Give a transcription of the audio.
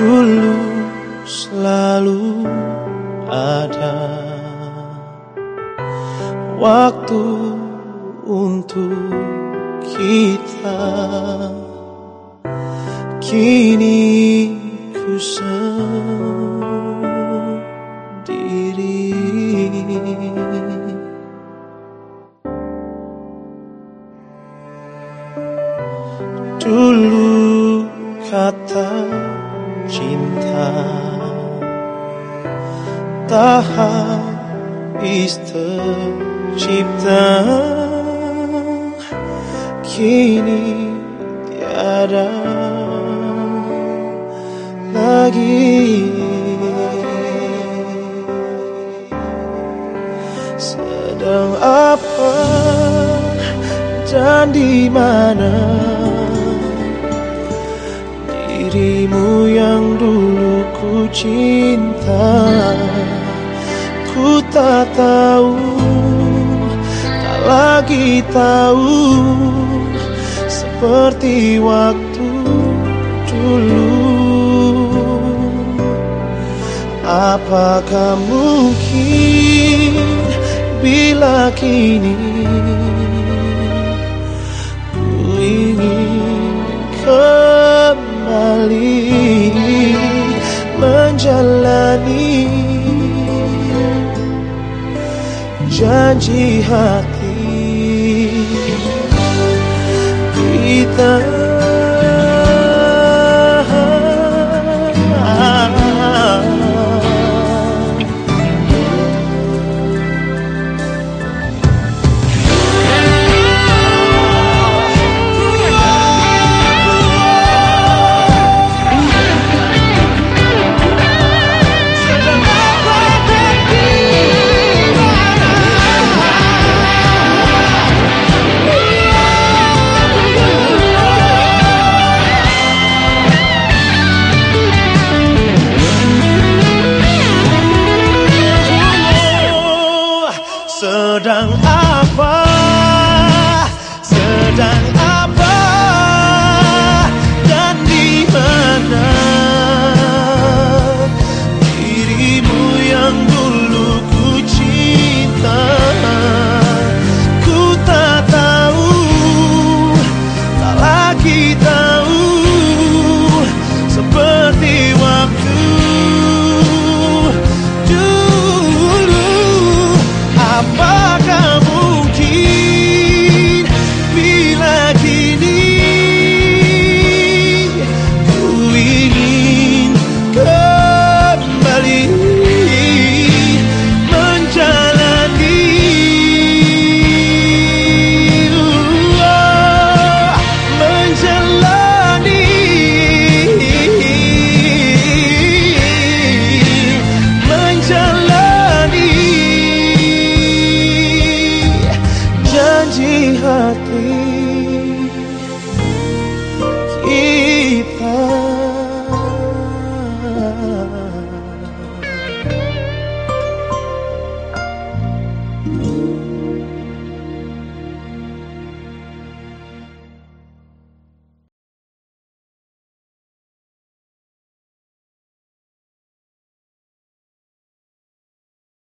Dulu selalu ada waktu untuk kita. Kini ku sendiri. Dulu kata cinta tak habis tercipta Kini tiada lagi. Sedang apa dan di mana? Dirimu yang dulu ku cinta Ku tak tahu Tak lagi tahu Seperti waktu dulu. Apakah mungkin Bila kini Ku ingin kembali menjalani janji hati kita kita